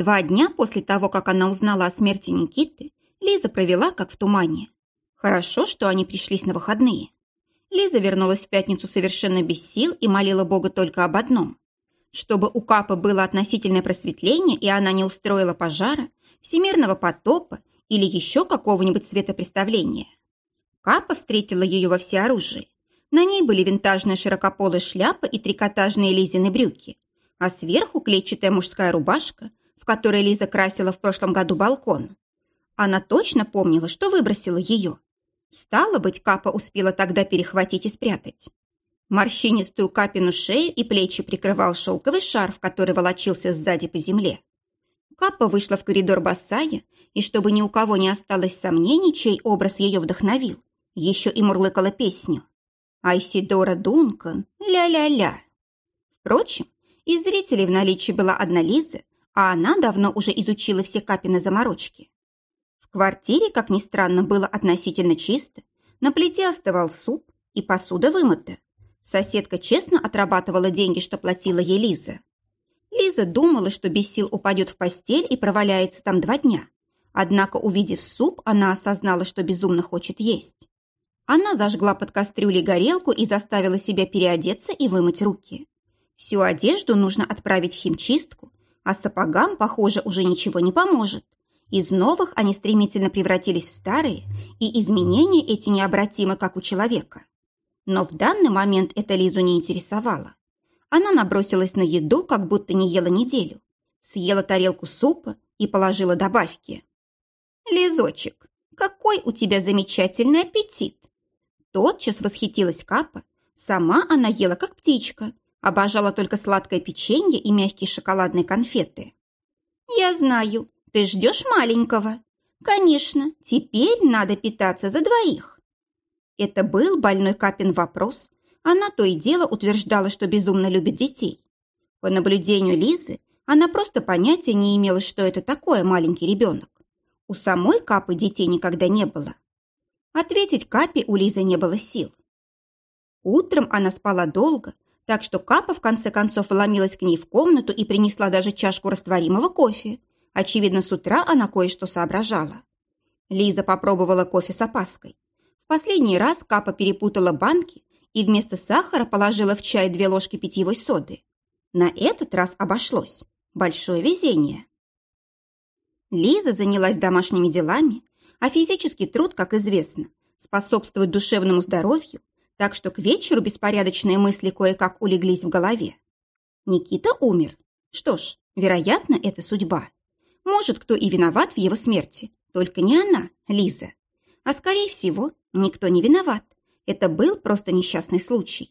Два дня после того, как она узнала о смерти Никиты, Лиза провела как в тумане. Хорошо, что они пришлись на выходные. Лиза вернулась в пятницу совершенно без сил и молила Бога только об одном. Чтобы у Капы было относительное просветление, и она не устроила пожара, всемирного потопа или еще какого-нибудь светопреставления. Капа встретила ее во всеоружии. На ней были винтажная широкополая шляпа и трикотажные Лизины брюки, а сверху клетчатая мужская рубашка, в которой Лиза красила в прошлом году балкон. Она точно помнила, что выбросила ее. Стало быть, Капа успела тогда перехватить и спрятать. Морщинистую капину шею и плечи прикрывал шелковый шарф, который волочился сзади по земле. Капа вышла в коридор босая, и чтобы ни у кого не осталось сомнений, чей образ ее вдохновил, еще и мурлыкала песню. Айсидора Дункан, ля-ля-ля. Впрочем, из зрителей в наличии была одна Лиза, а она давно уже изучила все капины заморочки. В квартире, как ни странно, было относительно чисто, на плите остывал суп и посуда вымыта. Соседка честно отрабатывала деньги, что платила ей Лиза. Лиза думала, что без сил упадет в постель и проваляется там два дня. Однако, увидев суп, она осознала, что безумно хочет есть. Она зажгла под кастрюлей горелку и заставила себя переодеться и вымыть руки. Всю одежду нужно отправить в химчистку, а сапогам, похоже, уже ничего не поможет. Из новых они стремительно превратились в старые, и изменения эти необратимы, как у человека. Но в данный момент это Лизу не интересовало. Она набросилась на еду, как будто не ела неделю. Съела тарелку супа и положила добавки. «Лизочек, какой у тебя замечательный аппетит!» Тотчас восхитилась Капа. Сама она ела, как птичка. Обожала только сладкое печенье и мягкие шоколадные конфеты. «Я знаю, ты ждешь маленького. Конечно, теперь надо питаться за двоих. Это был больной Капин вопрос. Она то и дело утверждала, что безумно любит детей. По наблюдению Лизы, она просто понятия не имела, что это такое маленький ребенок. У самой Капы детей никогда не было. Ответить Капе у Лизы не было сил. Утром она спала долго, так что Капа в конце концов вломилась к ней в комнату и принесла даже чашку растворимого кофе. Очевидно, с утра она кое-что соображала. Лиза попробовала кофе с опаской. Последний раз Капа перепутала банки и вместо сахара положила в чай две ложки питьевой соды. На этот раз обошлось. Большое везение. Лиза занялась домашними делами, а физический труд, как известно, способствует душевному здоровью, так что к вечеру беспорядочные мысли кое-как улеглись в голове. Никита умер. Что ж, вероятно, это судьба. Может, кто и виноват в его смерти, только не она, Лиза. А скорее всего, Никто не виноват. Это был просто несчастный случай.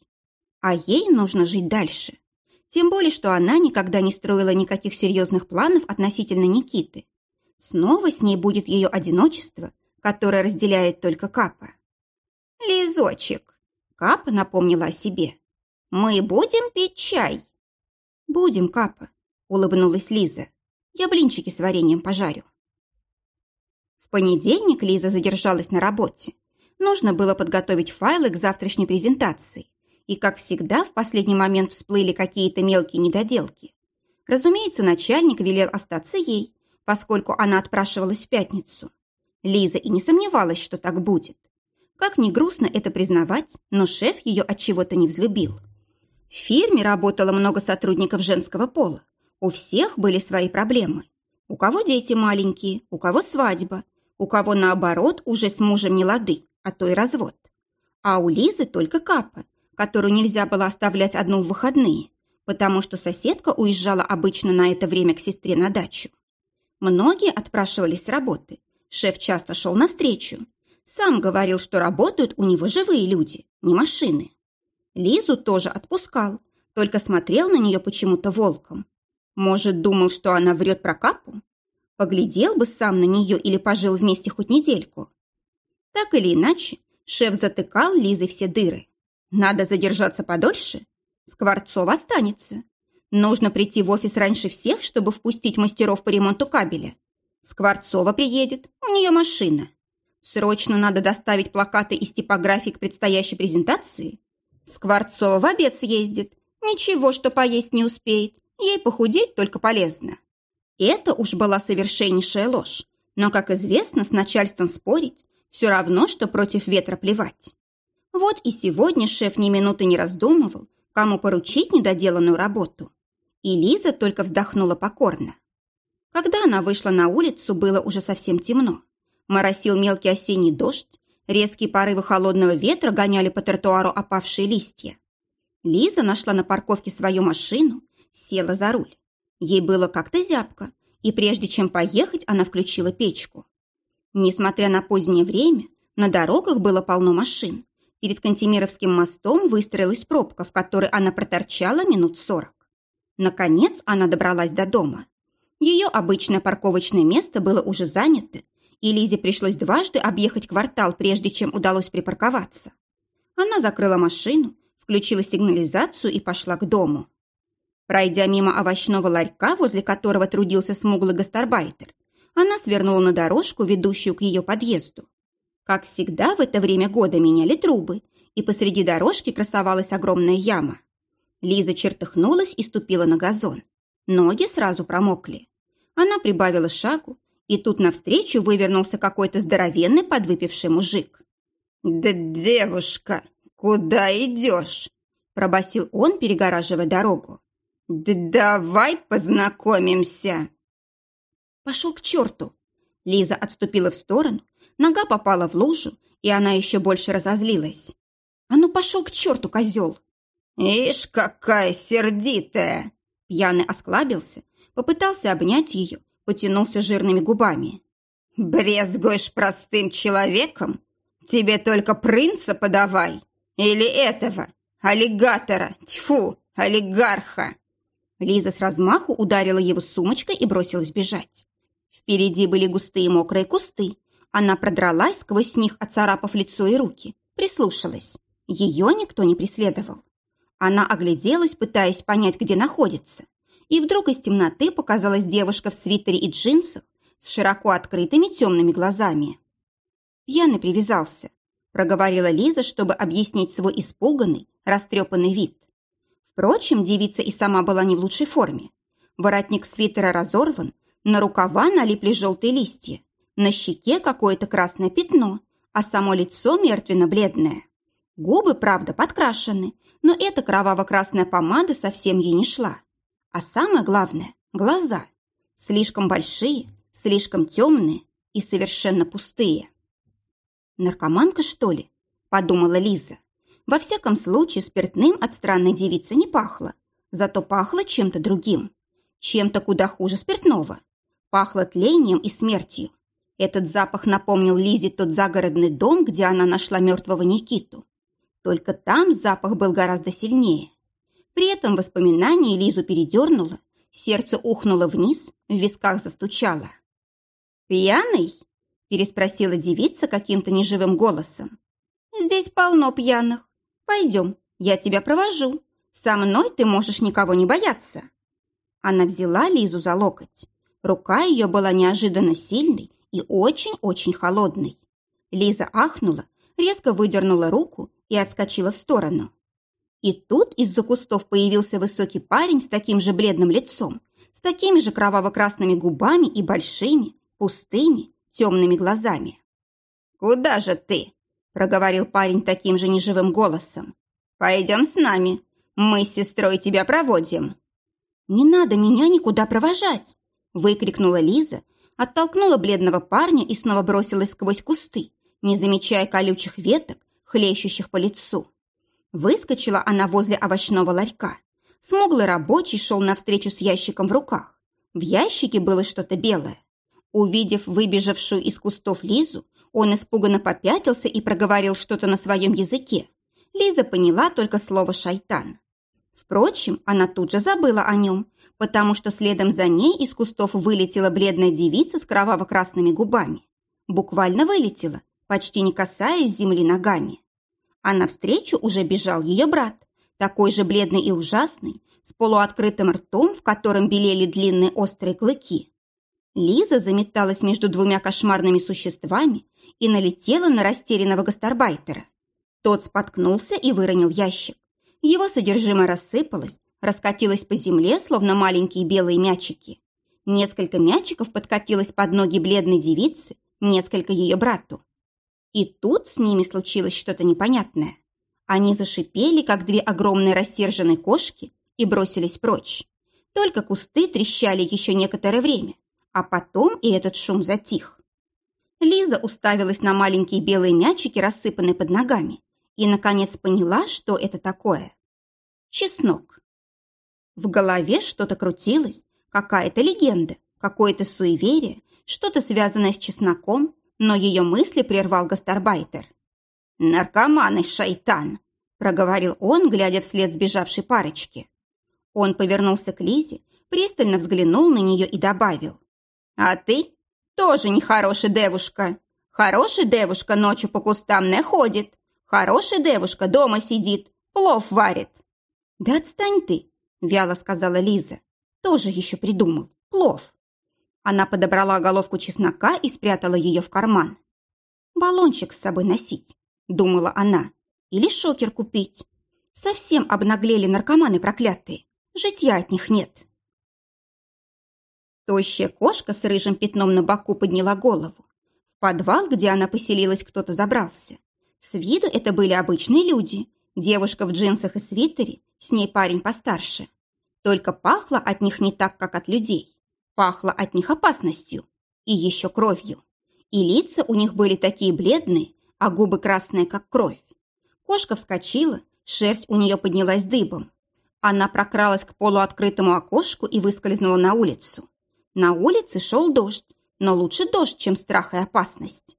А ей нужно жить дальше. Тем более, что она никогда не строила никаких серьезных планов относительно Никиты. Снова с ней будет ее одиночество, которое разделяет только Капа. «Лизочек!» Капа напомнила о себе. «Мы будем пить чай?» «Будем, Капа», — улыбнулась Лиза. «Я блинчики с вареньем пожарю». В понедельник Лиза задержалась на работе. Нужно было подготовить файлы к завтрашней презентации. И, как всегда, в последний момент всплыли какие-то мелкие недоделки. Разумеется, начальник велел остаться ей, поскольку она отпрашивалась в пятницу. Лиза и не сомневалась, что так будет. Как ни грустно это признавать, но шеф ее от чего-то не взлюбил. В фирме работало много сотрудников женского пола. У всех были свои проблемы. У кого дети маленькие, у кого свадьба, у кого, наоборот, уже с мужем не лады, а то и развод. А у Лизы только Капа, которую нельзя было оставлять одну в выходные, потому что соседка уезжала обычно на это время к сестре на дачу. Многие отпрашивались с работы. Шеф часто шел навстречу. Сам говорил, что работают у него живые люди, не машины. Лизу тоже отпускал, только смотрел на нее почему-то волком. Может, думал, что она врет про Капу? Поглядел бы сам на нее или пожил вместе хоть недельку. Так или иначе, шеф затыкал Лизы все дыры. Надо задержаться подольше. Скворцов останется. Нужно прийти в офис раньше всех, чтобы впустить мастеров по ремонту кабеля. Скворцова приедет, у нее машина. Срочно надо доставить плакаты из типографии к предстоящей презентации. Скворцова в обед съездит. Ничего, что поесть не успеет. Ей похудеть только полезно. Это уж была совершеннейшая ложь, но, как известно, с начальством спорить все равно, что против ветра плевать. Вот и сегодня шеф ни минуты не раздумывал, кому поручить недоделанную работу. И Лиза только вздохнула покорно. Когда она вышла на улицу, было уже совсем темно. Моросил мелкий осенний дождь, резкие порывы холодного ветра гоняли по тротуару опавшие листья. Лиза нашла на парковке свою машину, села за руль. Ей было как-то зябко, и прежде чем поехать, она включила печку. Несмотря на позднее время, на дорогах было полно машин. Перед Кантемировским мостом выстроилась пробка, в которой она проторчала минут сорок. Наконец она добралась до дома. Ее обычное парковочное место было уже занято, и Лизе пришлось дважды объехать квартал, прежде чем удалось припарковаться. Она закрыла машину, включила сигнализацию и пошла к дому. Пройдя мимо овощного ларька, возле которого трудился смуглый гастарбайтер, она свернула на дорожку, ведущую к ее подъезду. Как всегда, в это время года меняли трубы, и посреди дорожки красовалась огромная яма. Лиза чертыхнулась и ступила на газон. Ноги сразу промокли. Она прибавила шагу, и тут навстречу вывернулся какой-то здоровенный подвыпивший мужик. «Да, девушка, куда идешь?» – пробасил он, перегораживая дорогу. «Да давай познакомимся!» «Пошел к черту!» Лиза отступила в сторону, нога попала в лужу, и она еще больше разозлилась. «А ну пошел к черту, козел!» «Ишь, какая сердитая!» Пьяный осклабился, попытался обнять ее, потянулся жирными губами. «Брезгуешь простым человеком? Тебе только принца подавай! Или этого, аллигатора, тьфу, олигарха!» Лиза с размаху ударила его сумочкой и бросилась бежать. Впереди были густые мокрые кусты. Она продралась сквозь них, оцарапав лицо и руки. Прислушалась. Ее никто не преследовал. Она огляделась, пытаясь понять, где находится. И вдруг из темноты показалась девушка в свитере и джинсах с широко открытыми темными глазами. Пьяный привязался, проговорила Лиза, чтобы объяснить свой испуганный, растрепанный вид. Впрочем, девица и сама была не в лучшей форме. Воротник свитера разорван, на рукава налипли желтые листья, на щеке какое-то красное пятно, а само лицо мертвенно-бледное. Губы, правда, подкрашены, но эта кроваво-красная помада совсем ей не шла. А самое главное – глаза. Слишком большие, слишком темные и совершенно пустые. «Наркоманка, что ли?» – подумала Лиза. Во всяком случае, спиртным от странной девицы не пахло, зато пахло чем-то другим. Чем-то куда хуже спиртного. Пахло тлением и смертью. Этот запах напомнил Лизе тот загородный дом, где она нашла мертвого Никиту. Только там запах был гораздо сильнее. При этом воспоминание Лизу передернуло, сердце ухнуло вниз, в висках застучало. «Пьяный?» – переспросила девица каким-то неживым голосом. «Здесь полно пьяных. Пойдем, я тебя провожу. Со мной ты можешь никого не бояться». Она взяла Лизу за локоть. Рука ее была неожиданно сильной и очень-очень холодной. Лиза ахнула, резко выдернула руку и отскочила в сторону. И тут из-за кустов появился высокий парень с таким же бледным лицом, с такими же кроваво-красными губами и большими, пустыми, темными глазами. «Куда же ты?» – проговорил парень таким же неживым голосом. «Пойдем с нами. Мы с сестрой тебя проводим». «Не надо меня никуда провожать!» – выкрикнула Лиза, оттолкнула бледного парня и снова бросилась сквозь кусты, не замечая колючих веток, хлещущих по лицу. Выскочила она возле овощного ларька. Смуглый рабочий шел навстречу с ящиком в руках. В ящике было что-то белое. Увидев выбежавшую из кустов Лизу, он испуганно попятился и проговорил что-то на своем языке. Лиза поняла только слово «шайтан». Впрочем, она тут же забыла о нем, потому что следом за ней из кустов вылетела бледная девица с кроваво-красными губами. Буквально вылетела, почти не касаясь земли ногами. А навстречу уже бежал ее брат, такой же бледный и ужасный, с полуоткрытым ртом, в котором белели длинные острые клыки. Лиза заметалась между двумя кошмарными существами и налетела на растерянного гастарбайтера. Тот споткнулся и выронил ящик. Его содержимое рассыпалось, раскатилось по земле, словно маленькие белые мячики. Несколько мячиков подкатилось под ноги бледной девицы, несколько ее брату. И тут с ними случилось что-то непонятное. Они зашипели, как две огромные рассерженные кошки, и бросились прочь. Только кусты трещали еще некоторое время, а потом и этот шум затих. Лиза уставилась на маленькие белые мячики, рассыпанные под ногами, и, наконец, поняла, что это такое. Чеснок. В голове что-то крутилось, какая-то легенда, какое-то суеверие, что-то связанное с чесноком, но ее мысли прервал гастарбайтер. «Наркоманы, шайтан!» – проговорил он, глядя вслед сбежавшей парочки. Он повернулся к Лизе, пристально взглянул на нее и добавил. «А ты тоже нехорошая девушка. Хорошая девушка ночью по кустам не ходит. Хорошая девушка дома сидит, плов варит». «Да отстань ты», – вяло сказала Лиза. «Тоже еще придумал. Плов». Она подобрала головку чеснока и спрятала ее в карман. «Баллончик с собой носить», – думала она. «Или шокер купить. Совсем обнаглели наркоманы проклятые. Житья от них нет». Тощая кошка с рыжим пятном на боку подняла голову. В подвал, где она поселилась, кто-то забрался. С виду это были обычные люди. Девушка в джинсах и свитере, с ней парень постарше. Только пахло от них не так, как от людей. Пахло от них опасностью и еще кровью. И лица у них были такие бледные, а губы красные, как кровь. Кошка вскочила, шерсть у нее поднялась дыбом. Она прокралась к полуоткрытому окошку и выскользнула на улицу. На улице шел дождь, но лучше дождь, чем страх и опасность.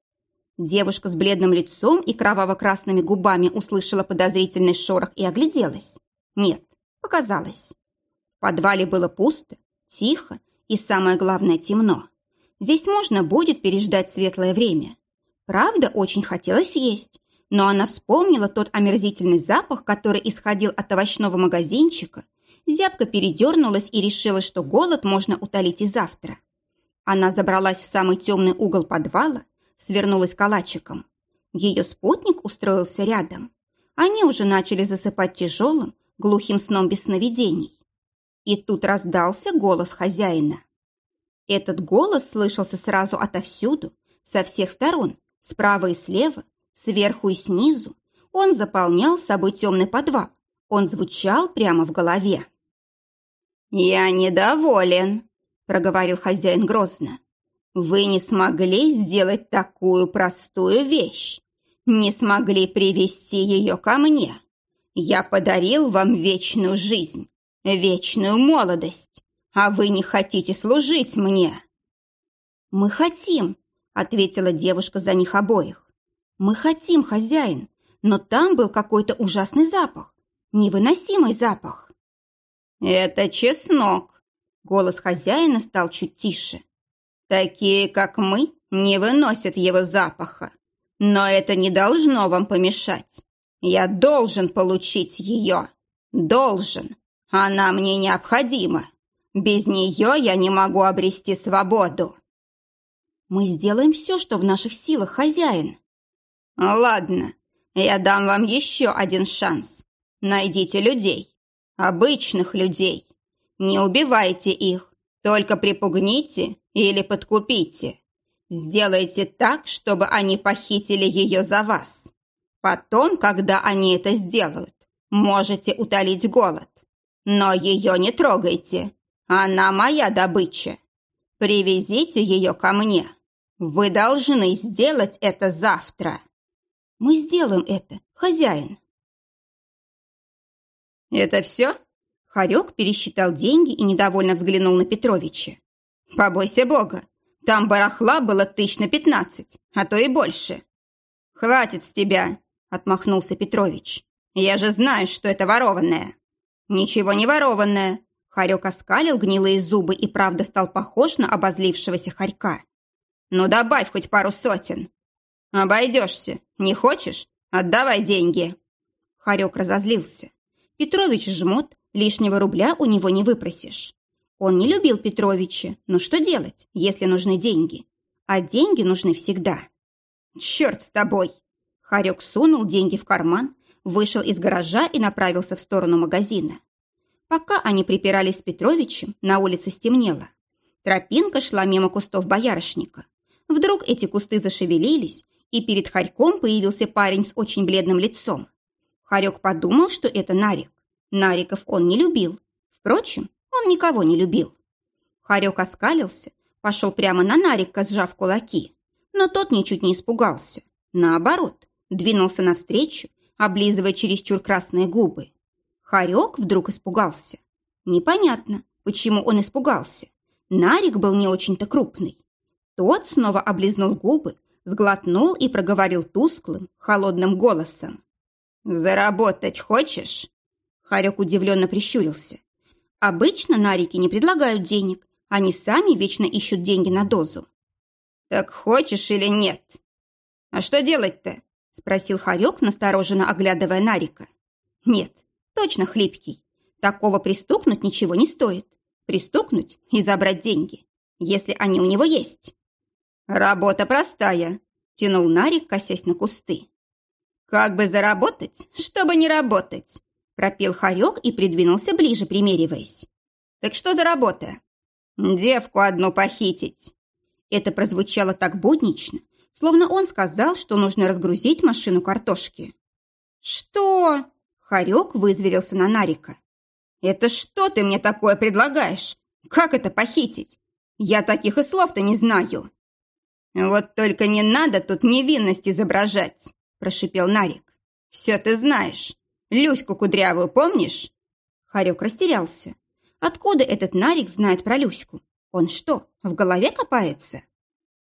Девушка с бледным лицом и кроваво-красными губами услышала подозрительный шорох и огляделась. Нет, показалось. В подвале было пусто, тихо и, самое главное, темно. Здесь можно будет переждать светлое время. Правда, очень хотелось есть, но она вспомнила тот омерзительный запах, который исходил от овощного магазинчика, зябко передернулась и решила, что голод можно утолить и завтра. Она забралась в самый темный угол подвала, свернулась калачиком. Ее спутник устроился рядом. Они уже начали засыпать тяжелым, глухим сном без сновидений. И тут раздался голос хозяина. Этот голос слышался сразу отовсюду, со всех сторон, справа и слева, сверху и снизу. Он заполнял собой темный подвал. Он звучал прямо в голове. «Я недоволен», – проговорил хозяин грозно. «Вы не смогли сделать такую простую вещь. Не смогли привести ее ко мне. Я подарил вам вечную жизнь, вечную молодость, а вы не хотите служить мне». «Мы хотим», — ответила девушка за них обоих. «Мы хотим, хозяин, но там был какой-то ужасный запах, невыносимый запах». «Это чеснок», — голос хозяина стал чуть тише. «Такие, как мы, не выносят его запаха. Но это не должно вам помешать. Я должен получить ее. Должен. Она мне необходима. Без нее я не могу обрести свободу». «Мы сделаем все, что в наших силах, хозяин». «Ладно, я дам вам еще один шанс. Найдите людей, обычных людей. Не убивайте их, только припугните или подкупите. Сделайте так, чтобы они похитили ее за вас. Потом, когда они это сделают, можете утолить голод. Но ее не трогайте. Она моя добыча. Привезите ее ко мне. Вы должны сделать это завтра. Мы сделаем это, хозяин. «Это все?» Харек пересчитал деньги и недовольно взглянул на Петровича. «Побойся Бога! Там барахла было тысяч на пятнадцать, а то и больше». «Хватит с тебя!» – отмахнулся Петрович. «Я же знаю, что это ворованное». «Ничего не ворованное!» Харек оскалил гнилые зубы и правда стал похож на обозлившегося хорька. «Ну добавь хоть пару сотен». «Обойдешься. Не хочешь? Отдавай деньги». Харек разозлился. Петрович жмот, лишнего рубля у него не выпросишь. Он не любил Петровича, но что делать, если нужны деньги? А деньги нужны всегда. «Черт с тобой!» Харек сунул деньги в карман, вышел из гаража и направился в сторону магазина. Пока они припирались с Петровичем, на улице стемнело. Тропинка шла мимо кустов боярышника. Вдруг эти кусты зашевелились, и перед Харьком появился парень с очень бледным лицом. Харек подумал, что это Нарик. Нариков он не любил. Впрочем, он никого не любил. Харек оскалился, пошел прямо на Нарика, сжав кулаки. Но тот ничуть не испугался. Наоборот, двинулся навстречу, облизывая чересчур красные губы. Харек вдруг испугался. Непонятно, почему он испугался. Нарик был не очень-то крупный. Тот снова облизнул губы, сглотнул и проговорил тусклым, холодным голосом. «Заработать хочешь?» Харек удивленно прищурился. Обычно нарики не предлагают денег, они сами вечно ищут деньги на дозу. «Так хочешь или нет?» «А что делать-то?» – спросил Харек, настороженно оглядывая Нарика. «Нет, точно хлипкий. Такого пристукнуть ничего не стоит. Пристукнуть и забрать деньги, если они у него есть». «Работа простая», – тянул Нарик, косясь на кусты. «Как бы заработать, чтобы не работать?» – пропел Харек и придвинулся ближе, примериваясь. «Так что за работа?» «Девку одну похитить». Это прозвучало так буднично, словно он сказал, что нужно разгрузить машину картошки. «Что?» – Харек вызверился на Нарика. «Это что ты мне такое предлагаешь? Как это похитить? Я таких и слов-то не знаю». «Вот только не надо тут невинность изображать», – прошипел Нарик. «Все ты знаешь. Люську кудрявую помнишь?» Харек растерялся. Откуда этот Нарик знает про Люську? Он что, в голове копается?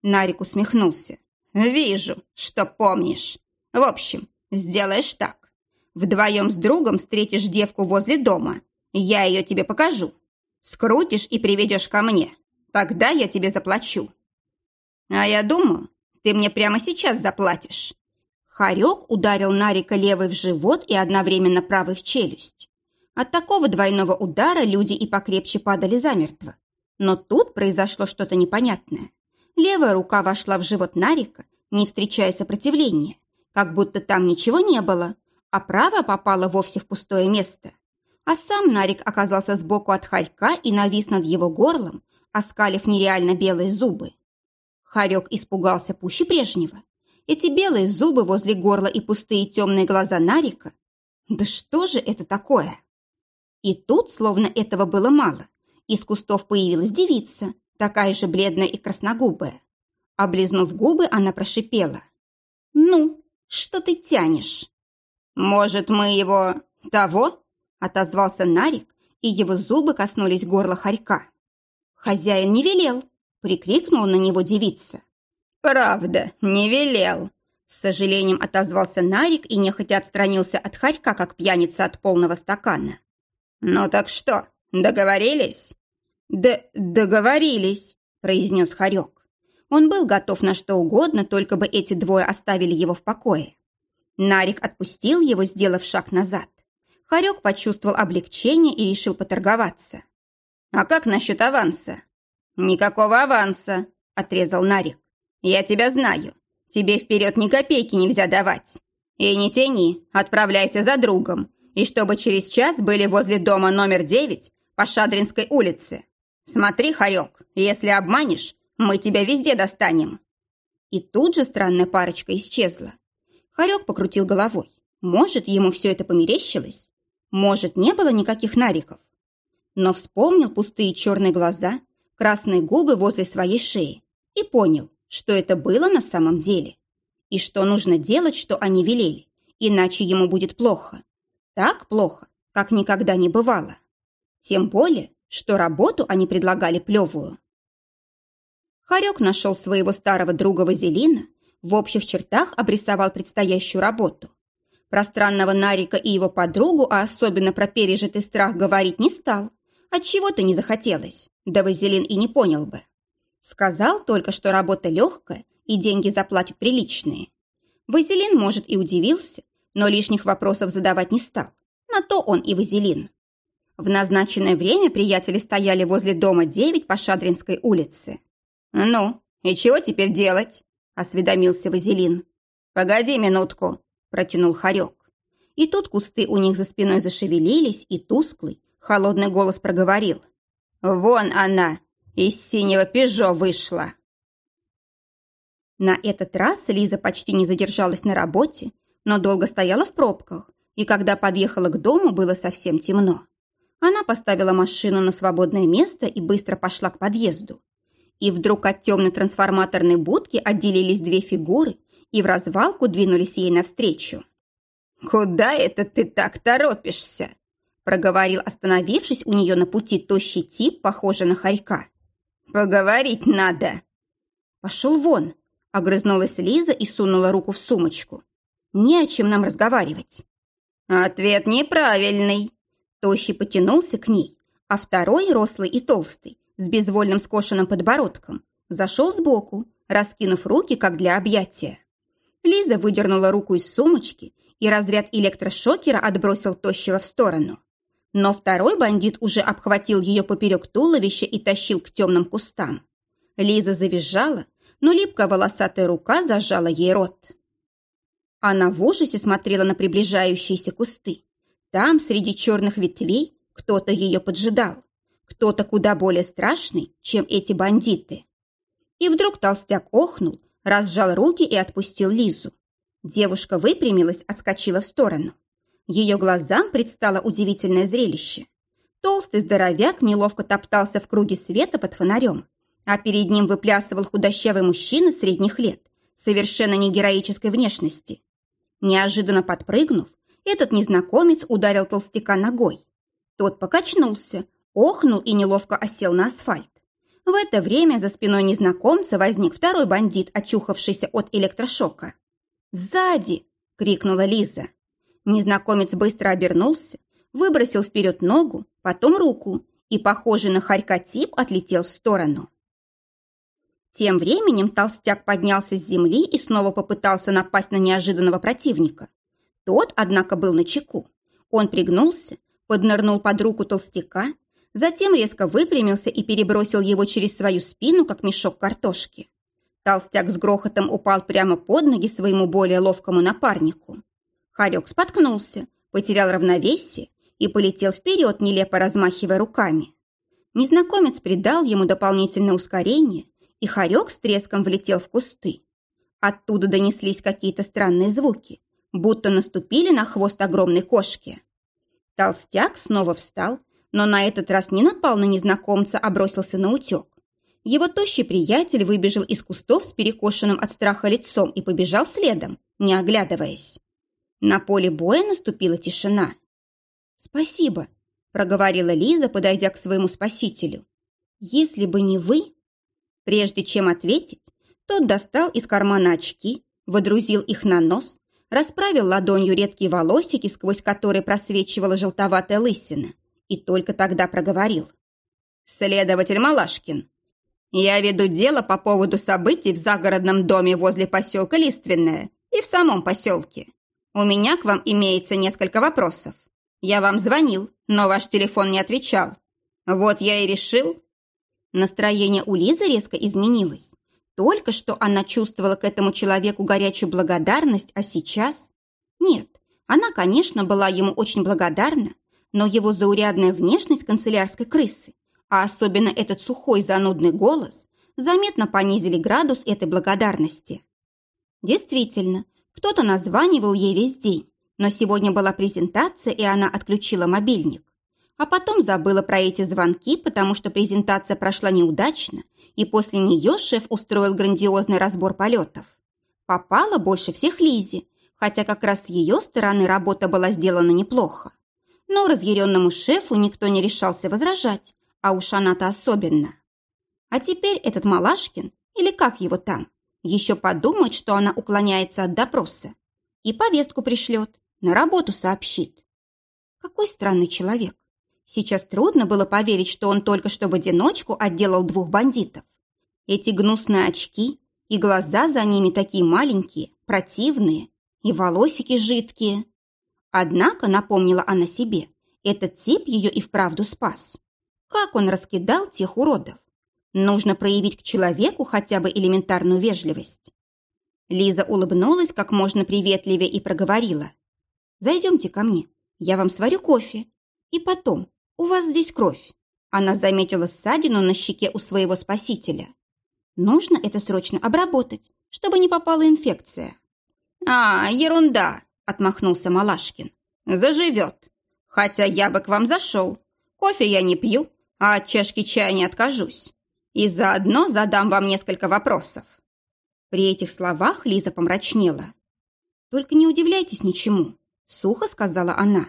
Нарик усмехнулся. «Вижу, что помнишь. В общем, сделаешь так. Вдвоем с другом встретишь девку возле дома. Я ее тебе покажу. Скрутишь и приведешь ко мне. Тогда я тебе заплачу. А я думаю, ты мне прямо сейчас заплатишь». Харек ударил Нарика левой в живот и одновременно правой в челюсть. От такого двойного удара люди и покрепче падали замертво. Но тут произошло что-то непонятное. Левая рука вошла в живот Нарика, не встречая сопротивления, как будто там ничего не было, а правая попала вовсе в пустое место. А сам Нарик оказался сбоку от Харька и навис над его горлом, оскалив нереально белые зубы. Харек испугался пуще прежнего. Эти белые зубы возле горла и пустые темные глаза Нарика. Да что же это такое? И тут, словно этого было мало, из кустов появилась девица, такая же бледная и красногубая. Облизнув губы, она прошипела. «Ну, что ты тянешь?» «Может, мы его... того?» отозвался Нарик, и его зубы коснулись горла хорька. «Хозяин не велел!» прикрикнула на него девица. «Правда, не велел!» С сожалением отозвался Нарик и нехотя отстранился от хорька, как пьяница от полного стакана. «Ну так что, договорились?» «Да договорились», – произнес Харек. Он был готов на что угодно, только бы эти двое оставили его в покое. Нарик отпустил его, сделав шаг назад. Харек почувствовал облегчение и решил поторговаться. «А как насчет аванса?» «Никакого аванса», – отрезал Нарик. «Я тебя знаю. Тебе вперед ни копейки нельзя давать. И не тяни, отправляйся за другом. И чтобы через час были возле дома номер девять по Шадринской улице. Смотри, Харек, если обманешь, мы тебя везде достанем». И тут же странная парочка исчезла. Харек покрутил головой. Может, ему все это померещилось? Может, не было никаких нариков? Но вспомнил пустые черные глаза, красные губы возле своей шеи и понял, что это было на самом деле. И что нужно делать, что они велели, иначе ему будет плохо. Так плохо, как никогда не бывало. Тем более, что работу они предлагали плевую. Харек нашел своего старого друга Вазелина, в общих чертах обрисовал предстоящую работу. Про странного Нарика и его подругу, а особенно про пережитый страх говорить не стал. Отчего-то не захотелось, да Вазелин и не понял бы. Сказал только, что работа легкая и деньги заплатят приличные. Вазелин, может, и удивился, но лишних вопросов задавать не стал. На то он и Вазелин. В назначенное время приятели стояли возле дома 9 по Шадринской улице. «Ну, и чего теперь делать?» – осведомился Вазелин. «Погоди минутку», – протянул Харек. И тут кусты у них за спиной зашевелились, и тусклый, Холодный голос проговорил. «Вон она! Из синего «Пежо» вышла. На этот раз Лиза почти не задержалась на работе, но долго стояла в пробках, и когда подъехала к дому, было совсем темно. Она поставила машину на свободное место и быстро пошла к подъезду. И вдруг от темной трансформаторной будки отделились две фигуры и в развалку двинулись ей навстречу. «Куда это ты так торопишься?» проговорил, остановившись у нее на пути тощий тип, похожий на хорька. «Поговорить надо!» «Пошел вон!» – огрызнулась Лиза и сунула руку в сумочку. «Не о чем нам разговаривать». «Ответ неправильный!» Тощий потянулся к ней, а второй, рослый и толстый, с безвольным скошенным подбородком, зашел сбоку, раскинув руки, как для объятия. Лиза выдернула руку из сумочки, и разряд электрошокера отбросил тощего в сторону. Но второй бандит уже обхватил ее поперек туловища и тащил к темным кустам. Лиза завизжала, но липкая волосатая рука зажала ей рот. Она в ужасе смотрела на приближающиеся кусты. Там, среди черных ветвей, кто-то ее поджидал. Кто-то куда более страшный, чем эти бандиты. И вдруг толстяк охнул, разжал руки и отпустил Лизу. Девушка выпрямилась, отскочила в сторону. Ее глазам предстало удивительное зрелище. Толстый здоровяк неловко топтался в круге света под фонарем, а перед ним выплясывал худощавый мужчина средних лет, совершенно не героической внешности. Неожиданно подпрыгнув, этот незнакомец ударил толстяка ногой. Тот покачнулся, охнул и неловко осел на асфальт. В это время за спиной незнакомца возник второй бандит, очухавшийся от электрошока. «Сзади!» – крикнула Лиза. Незнакомец быстро обернулся, выбросил вперед ногу, потом руку, и, похожий на хорька тип, отлетел в сторону. Тем временем толстяк поднялся с земли и снова попытался напасть на неожиданного противника. Тот, однако, был на чеку. Он пригнулся, поднырнул под руку толстяка, затем резко выпрямился и перебросил его через свою спину, как мешок картошки. Толстяк с грохотом упал прямо под ноги своему более ловкому напарнику. Харек споткнулся, потерял равновесие и полетел вперед, нелепо размахивая руками. Незнакомец придал ему дополнительное ускорение, и Харек с треском влетел в кусты. Оттуда донеслись какие-то странные звуки, будто наступили на хвост огромной кошки. Толстяк снова встал, но на этот раз не напал на незнакомца, а бросился на утек. Его тощий приятель выбежал из кустов с перекошенным от страха лицом и побежал следом, не оглядываясь. На поле боя наступила тишина. «Спасибо», – проговорила Лиза, подойдя к своему спасителю. «Если бы не вы...» Прежде чем ответить, тот достал из кармана очки, водрузил их на нос, расправил ладонью редкие волосики, сквозь которые просвечивала желтоватая лысина, и только тогда проговорил. «Следователь Малашкин, я веду дело по поводу событий в загородном доме возле поселка Лиственное и в самом поселке. У меня к вам имеется несколько вопросов. Я вам звонил, но ваш телефон не отвечал. Вот я и решил...» Настроение у Лизы резко изменилось. Только что она чувствовала к этому человеку горячую благодарность, а сейчас... Нет, она, конечно, была ему очень благодарна, но его заурядная внешность канцелярской крысы, а особенно этот сухой занудный голос, заметно понизили градус этой благодарности. Действительно, кто-то названивал ей весь день, но сегодня была презентация, и она отключила мобильник. А потом забыла про эти звонки, потому что презентация прошла неудачно, и после нее шеф устроил грандиозный разбор полетов. Попала больше всех Лизе, хотя как раз с ее стороны работа была сделана неплохо. Но разъяренному шефу никто не решался возражать, а уж она-то особенно. А теперь этот Малашкин, или как его там, еще подумает, что она уклоняется от допроса. И повестку пришлет, на работу сообщит. Какой странный человек. Сейчас трудно было поверить, что он только что в одиночку отделал двух бандитов. Эти гнусные очки и глаза за ними такие маленькие, противные, и волосики жидкие. Однако, напомнила она себе, этот тип ее и вправду спас. Как он раскидал тех уродов? Нужно проявить к человеку хотя бы элементарную вежливость. Лиза улыбнулась как можно приветливее и проговорила. «Зайдемте ко мне, я вам сварю кофе. И потом, у вас здесь кровь. Она заметила ссадину на щеке у своего спасителя. Нужно это срочно обработать, чтобы не попала инфекция. «А, ерунда!» – отмахнулся Малашкин. «Заживет. Хотя я бы к вам зашел. Кофе я не пью, а от чашки чая не откажусь. И заодно задам вам несколько вопросов». При этих словах Лиза помрачнела. «Только не удивляйтесь ничему», – сухо сказала она.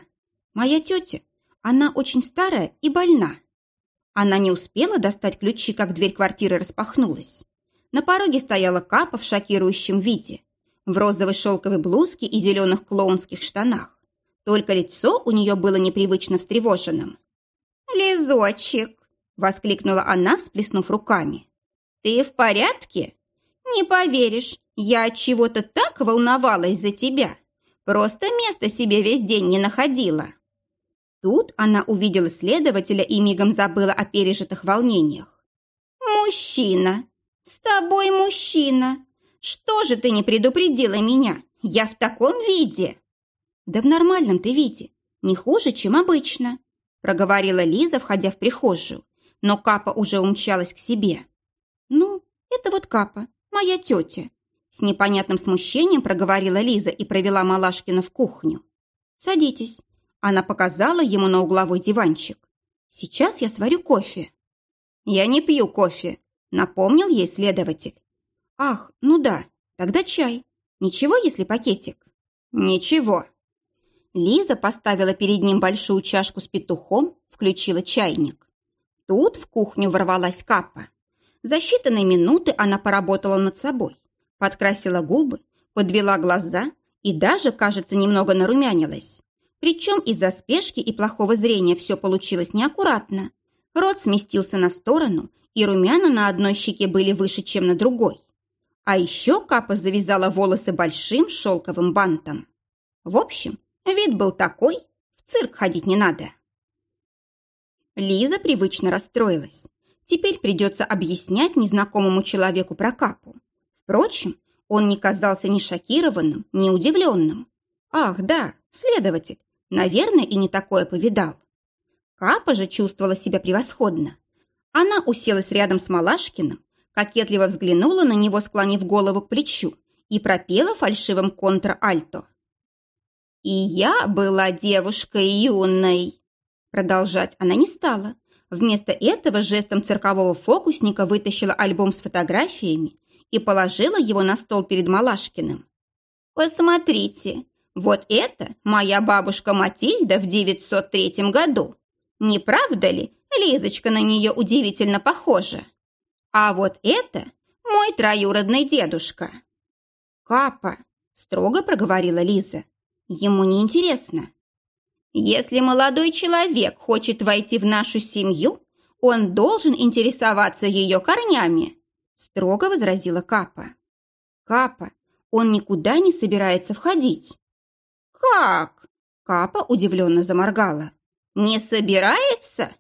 «Моя тетя, она очень старая и больна». Она не успела достать ключи, как дверь квартиры распахнулась. На пороге стояла Капа в шокирующем виде, в розовой шелковой блузке и зеленых клоунских штанах. Только лицо у нее было непривычно встревоженным. «Лизочек!» – воскликнула она, всплеснув руками. «Ты в порядке? Не поверишь, я от чего-то так волновалась за тебя. Просто места себе весь день не находила». Тут она увидела следователя и мигом забыла о пережитых волнениях. «Мужчина! С тобой мужчина! Что же ты не предупредила меня? Я в таком виде!» «Да в нормальном ты виде, не хуже, чем обычно», проговорила Лиза, входя в прихожую, но Капа уже умчалась к себе. «Ну, это вот Капа, моя тетя», с непонятным смущением проговорила Лиза и провела Малашкина в кухню. «Садитесь, она показала ему на угловой диванчик. «Сейчас я сварю кофе». «Я не пью кофе», — напомнил ей следователь. «Ах, ну да, тогда чай. Ничего, если пакетик?» «Ничего». Лиза поставила перед ним большую чашку с петухом, включила чайник. Тут в кухню ворвалась Капа. За считанные минуты она поработала над собой, подкрасила губы, подвела глаза и даже, кажется, немного нарумянилась. Причем из-за спешки и плохого зрения все получилось неаккуратно. Рот сместился на сторону, и румяна на одной щеке были выше, чем на другой. А еще Капа завязала волосы большим шелковым бантом. В общем, вид был такой, в цирк ходить не надо. Лиза привычно расстроилась. Теперь придется объяснять незнакомому человеку про Капу. Впрочем, он не казался ни шокированным, ни удивленным. Ах, да, следователь, Наверное, и не такое повидал. Капа же чувствовала себя превосходно. Она уселась рядом с Малашкиным, кокетливо взглянула на него, склонив голову к плечу, и пропела фальшивым контр-альто. «И я была девушкой юной». Продолжать она не стала. Вместо этого жестом циркового фокусника вытащила альбом с фотографиями и положила его на стол перед Малашкиным. «Посмотрите, вот это моя бабушка Матильда в 903 году. Не правда ли, Лизочка на нее удивительно похожа? А вот это мой троюродный дедушка. Капа, строго проговорила Лиза. Ему не интересно. Если молодой человек хочет войти в нашу семью, он должен интересоваться ее корнями, строго возразила Капа. Капа, он никуда не собирается входить. «Как?» Капа удивленно заморгала. «Не собирается?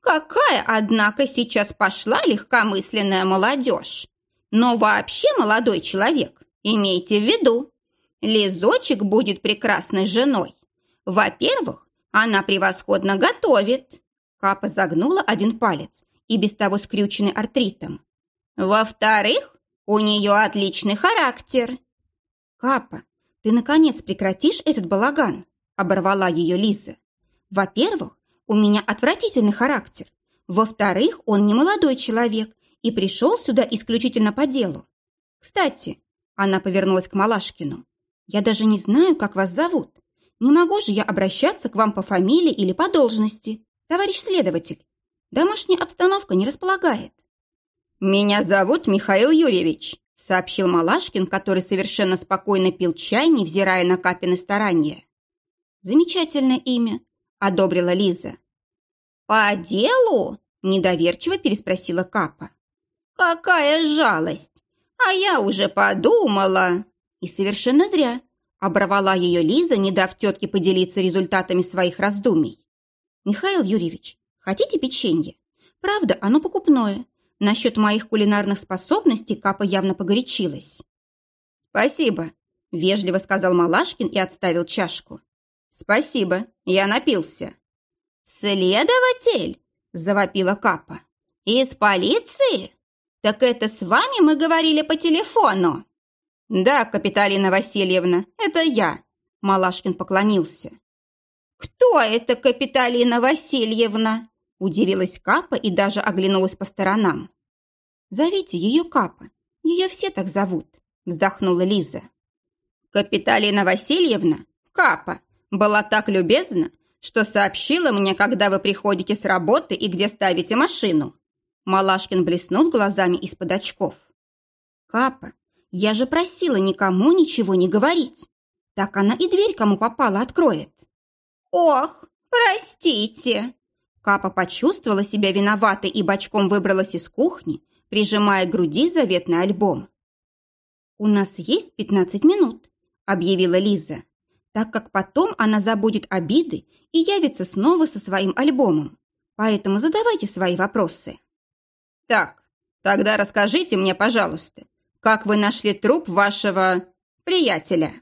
Какая, однако, сейчас пошла легкомысленная молодежь? Но вообще, молодой человек, имейте в виду, Лизочек будет прекрасной женой. Во-первых, она превосходно готовит». Капа загнула один палец и без того скрюченный артритом. «Во-вторых, у нее отличный характер». «Капа, «Ты, наконец, прекратишь этот балаган?» – оборвала ее Лиза. «Во-первых, у меня отвратительный характер. Во-вторых, он не молодой человек и пришел сюда исключительно по делу. Кстати, она повернулась к Малашкину. Я даже не знаю, как вас зовут. Не могу же я обращаться к вам по фамилии или по должности, товарищ следователь. Домашняя обстановка не располагает. Меня зовут Михаил Юрьевич, сообщил Малашкин, который совершенно спокойно пил чай, невзирая на Капины старания. «Замечательное имя», — одобрила Лиза. «По делу?» – недоверчиво переспросила Капа. «Какая жалость! А я уже подумала!» И совершенно зря оборвала ее Лиза, не дав тетке поделиться результатами своих раздумий. «Михаил Юрьевич, хотите печенье? Правда, оно покупное, Насчет моих кулинарных способностей Капа явно погорячилась. «Спасибо», – вежливо сказал Малашкин и отставил чашку. «Спасибо, я напился». «Следователь!» – завопила Капа. «Из полиции? Так это с вами мы говорили по телефону?» «Да, Капиталина Васильевна, это я», – Малашкин поклонился. «Кто это Капиталина Васильевна?» – удивилась Капа и даже оглянулась по сторонам. «Зовите ее Капа, ее все так зовут», – вздохнула Лиза. «Капиталина Васильевна, Капа, была так любезна, что сообщила мне, когда вы приходите с работы и где ставите машину». Малашкин блеснул глазами из-под очков. «Капа, я же просила никому ничего не говорить. Так она и дверь кому попала откроет». «Ох, простите!» Капа почувствовала себя виноватой и бочком выбралась из кухни, прижимая к груди заветный альбом. «У нас есть пятнадцать минут», — объявила Лиза, так как потом она забудет обиды и явится снова со своим альбомом. Поэтому задавайте свои вопросы. «Так, тогда расскажите мне, пожалуйста, как вы нашли труп вашего приятеля?»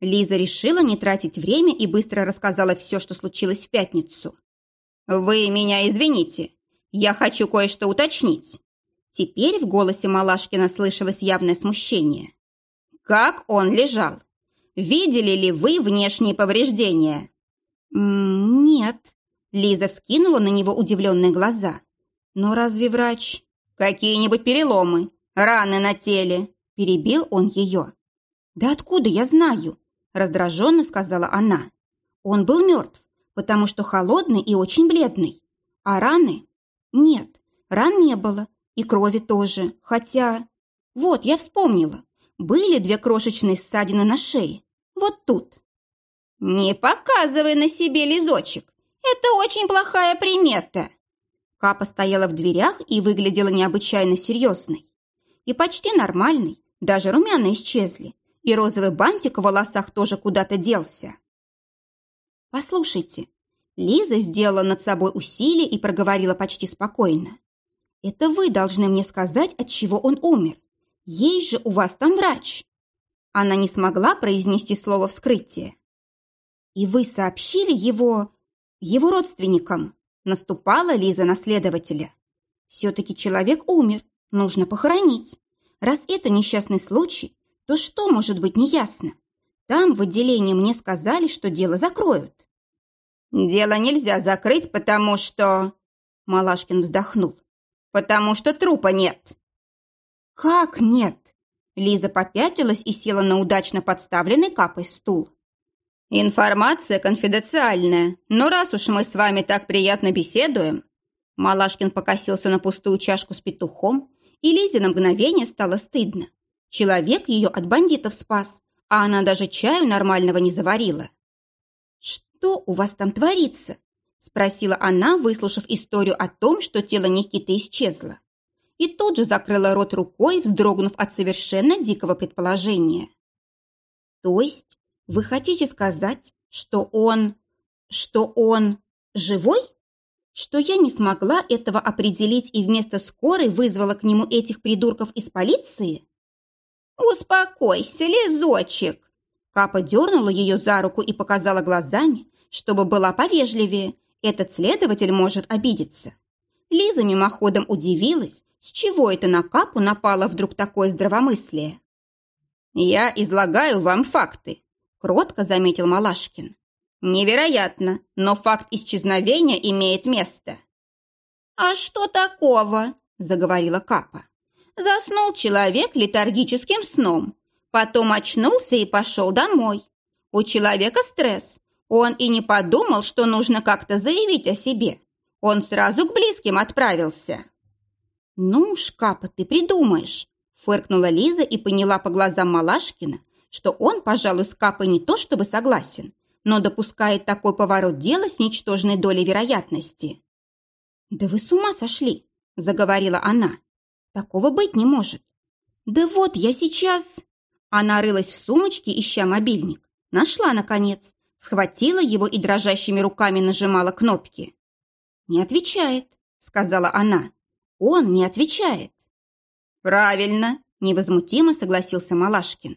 Лиза решила не тратить время и быстро рассказала все, что случилось в пятницу. «Вы меня извините, я хочу кое-что уточнить». Теперь в голосе Малашкина слышалось явное смущение. «Как он лежал? Видели ли вы внешние повреждения?» «Нет», — Лиза вскинула на него удивленные глаза. «Но разве врач...» «Какие-нибудь переломы, раны на теле?» – перебил он ее. «Да откуда я знаю?» – раздраженно сказала она. «Он был мертв, потому что холодный и очень бледный. А раны? Нет, ран не было, и крови тоже, хотя... Вот, я вспомнила. Были две крошечные ссадины на шее. Вот тут». «Не показывай на себе лизочек. Это очень плохая примета». Капа стояла в дверях и выглядела необычайно серьезной и почти нормальный, даже румяна исчезли, и розовый бантик в волосах тоже куда-то делся. «Послушайте», Лиза сделала над собой усилие и проговорила почти спокойно. «Это вы должны мне сказать, от чего он умер. Есть же у вас там врач». Она не смогла произнести слово вскрытие. «И вы сообщили его... его родственникам?» Наступала Лиза на следователя. «Все-таки человек умер, нужно похоронить. Раз это несчастный случай, то что может быть неясно? Там в отделении мне сказали, что дело закроют. Дело нельзя закрыть, потому что... Малашкин вздохнул. Потому что трупа нет. Как нет? Лиза попятилась и села на удачно подставленный капой стул. «Информация конфиденциальная, но раз уж мы с вами так приятно беседуем...» Малашкин покосился на пустую чашку с петухом и Лизе на мгновение стало стыдно. Человек ее от бандитов спас, а она даже чаю нормального не заварила. «Что у вас там творится?» – спросила она, выслушав историю о том, что тело Никиты исчезло. И тут же закрыла рот рукой, вздрогнув от совершенно дикого предположения. «То есть вы хотите сказать, что он... что он живой?» что я не смогла этого определить и вместо скорой вызвала к нему этих придурков из полиции? «Успокойся, лизочек!» Капа дернула ее за руку и показала глазами, чтобы была повежливее. Этот следователь может обидеться. Лиза мимоходом удивилась, с чего это на Капу напало вдруг такое здравомыслие. «Я излагаю вам факты», – кротко заметил Малашкин. Невероятно, но факт исчезновения имеет место. «А что такого?» – заговорила Капа. Заснул человек летаргическим сном. Потом очнулся и пошел домой. У человека стресс. Он и не подумал, что нужно как-то заявить о себе. Он сразу к близким отправился. «Ну уж, Капа, ты придумаешь», – фыркнула Лиза и поняла по глазам Малашкина, что он, пожалуй, с Капой не то чтобы согласен, но допускает такой поворот дела с ничтожной долей вероятности. «Да вы с ума сошли!» – заговорила она. «Такого быть не может». «Да вот, я сейчас...» Она рылась в сумочке, ища мобильник. Нашла, наконец. Схватила его и дрожащими руками нажимала кнопки. «Не отвечает», – сказала она. «Он не отвечает». «Правильно», – невозмутимо согласился Малашкин.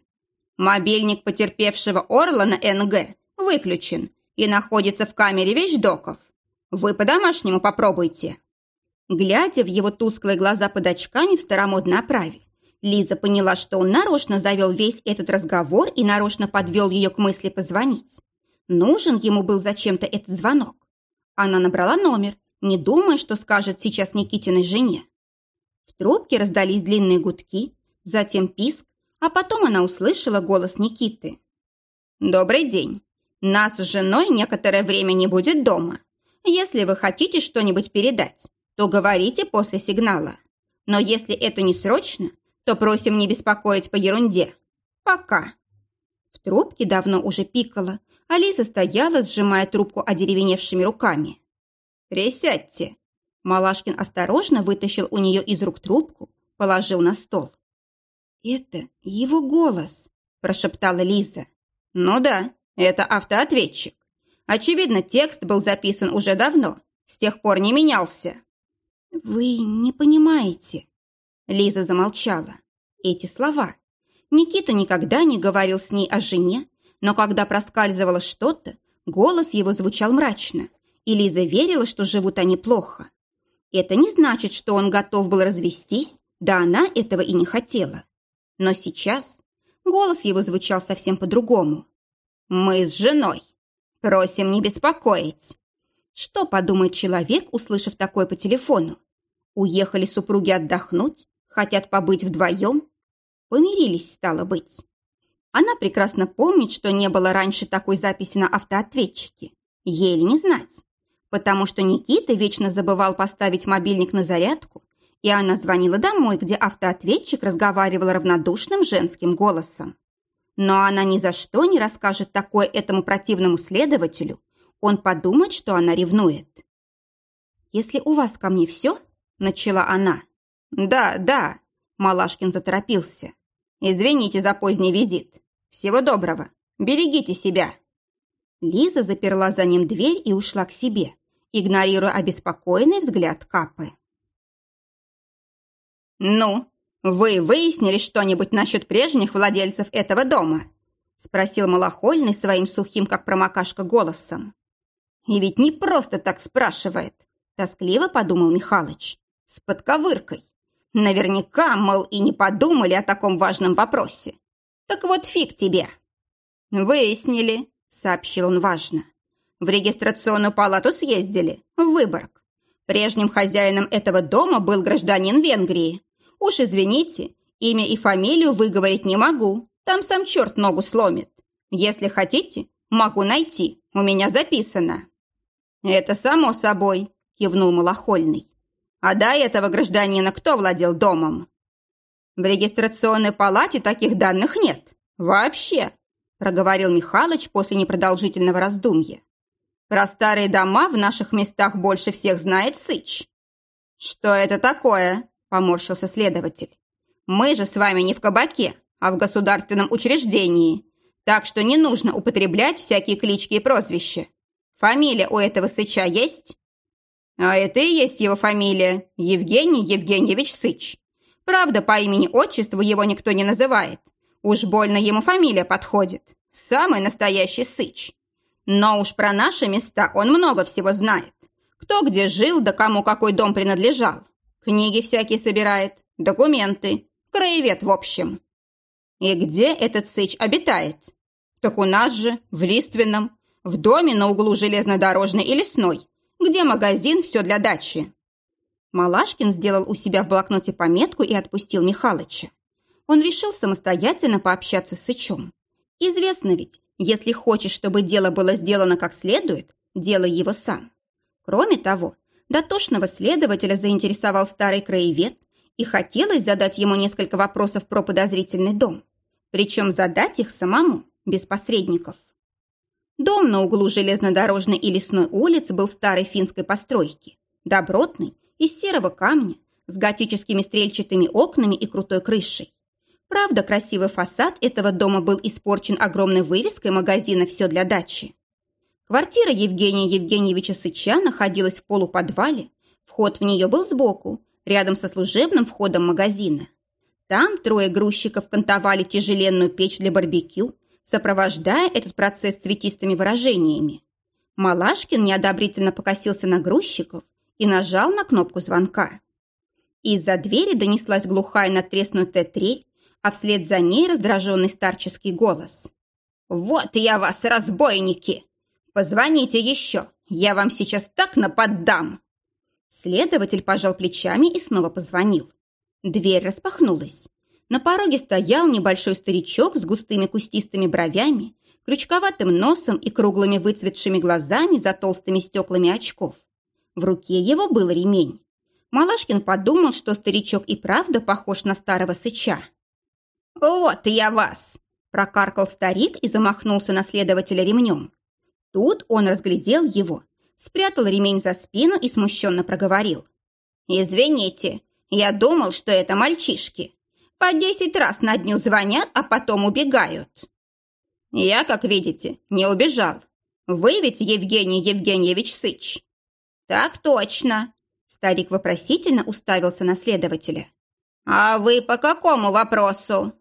«Мобильник потерпевшего Орлана НГ выключен и находится в камере вещдоков. Вы по-домашнему попробуйте». Глядя в его тусклые глаза под очками в старомодной оправе, Лиза поняла, что он нарочно завел весь этот разговор и нарочно подвел ее к мысли позвонить. Нужен ему был зачем-то этот звонок. Она набрала номер, не думая, что скажет сейчас Никитиной жене. В трубке раздались длинные гудки, затем писк, а потом она услышала голос Никиты. «Добрый день. Нас с женой некоторое время не будет дома. Если вы хотите что-нибудь передать, то говорите после сигнала. Но если это не срочно, то просим не беспокоить по ерунде. Пока». В трубке давно уже пикало, а Лиза стояла, сжимая трубку одеревеневшими руками. «Присядьте». Малашкин осторожно вытащил у нее из рук трубку, положил на стол. «Это его голос», – прошептала Лиза. «Ну да, это автоответчик. Очевидно, текст был записан уже давно, с тех пор не менялся». «Вы не понимаете». Лиза замолчала. Эти слова. Никита никогда не говорил с ней о жене, но когда проскальзывало что-то, голос его звучал мрачно, и Лиза верила, что живут они плохо. Это не значит, что он готов был развестись, да она этого и не хотела. Но сейчас голос его звучал совсем по-другому. «Мы с женой. Просим не беспокоить». Что подумает человек, услышав такое по телефону? Уехали супруги отдохнуть, хотят побыть вдвоем? Помирились, стало быть. Она прекрасно помнит, что не было раньше такой записи на автоответчике. Ей ли не знать потому что Никита вечно забывал поставить мобильник на зарядку, и она звонила домой, где автоответчик разговаривал равнодушным женским голосом. Но она ни за что не расскажет такое этому противному следователю. Он подумает, что она ревнует. «Если у вас ко мне все?» – начала она. «Да, да», – Малашкин заторопился. «Извините за поздний визит. Всего доброго. Берегите себя». Лиза заперла за ним дверь и ушла к себе, игнорируя обеспокоенный взгляд Капы. «Ну, вы выяснили что-нибудь насчет прежних владельцев этого дома?» спросил Малахольный своим сухим, как промокашка, голосом. «И ведь не просто так спрашивает», тоскливо подумал Михалыч. «С подковыркой. Наверняка, мол, и не подумали о таком важном вопросе. Так вот фиг тебе». «Выяснили», — сообщил он важно. В регистрационную палату съездили, в Выборг. Прежним хозяином этого дома был гражданин Венгрии. Уж извините, имя и фамилию выговорить не могу. Там сам черт ногу сломит. Если хотите, могу найти. У меня записано». «Это само собой», – кивнул Малахольный. «А до этого гражданина кто владел домом?» «В регистрационной палате таких данных нет. Вообще», – проговорил Михалыч после непродолжительного раздумья. Про старые дома в наших местах больше всех знает Сыч. Что это такое? Поморщился следователь. Мы же с вами не в кабаке, а в государственном учреждении. Так что не нужно употреблять всякие клички и прозвища. Фамилия у этого Сыча есть? А это и есть его фамилия. Евгений Евгеньевич Сыч. Правда, по имени-отчеству его никто не называет. Уж больно ему фамилия подходит. Самый настоящий Сыч. Но уж про наши места он много всего знает. Кто где жил, да кому какой дом принадлежал. Книги всякие собирает, документы, краевед в общем. И где этот сыч обитает? Так у нас же, в Лиственном, в доме на углу железнодорожной и лесной, где магазин «Все для дачи». Малашкин сделал у себя в блокноте пометку и отпустил Михалыча. Он решил самостоятельно пообщаться с Сычом. Известно ведь, если хочешь, чтобы дело было сделано как следует, делай его сам. Кроме того, дотошного следователя заинтересовал старый краевед, и хотелось задать ему несколько вопросов про подозрительный дом. Причем задать их самому, без посредников. Дом на углу железнодорожной и лесной улиц был старой финской постройки, добротный, из серого камня, с готическими стрельчатыми окнами и крутой крышей. Правда, красивый фасад этого дома был испорчен огромной вывеской магазина «Все для дачи». Квартира Евгения Евгеньевича Сыча находилась в полуподвале. Вход в нее был сбоку, рядом со служебным входом магазина. Там трое грузчиков кантовали тяжеленную печь для барбекю, сопровождая этот процесс цветистыми выражениями. Малашкин неодобрительно покосился на грузчиков и нажал на кнопку звонка. Из-за двери донеслась глухая натреснутая трель, а вслед за ней раздраженный старческий голос. «Вот я вас, разбойники! Позвоните еще, я вам сейчас так наподдам!» Следователь пожал плечами и снова позвонил. Дверь распахнулась. На пороге стоял небольшой старичок с густыми кустистыми бровями, крючковатым носом и круглыми выцветшими глазами за толстыми стеклами очков. В руке его был ремень. Малашкин подумал, что старичок и правда похож на старого сыча. «Вот я вас!» – прокаркал старик и замахнулся на следователя ремнем. Тут он разглядел его, спрятал ремень за спину и смущенно проговорил. «Извините, я думал, что это мальчишки. По десять раз на дню звонят, а потом убегают». «Я, как видите, не убежал. Вы ведь Евгений Евгеньевич Сыч?» «Так точно», Старик вопросительно уставился на следователя. «А вы по какому вопросу?»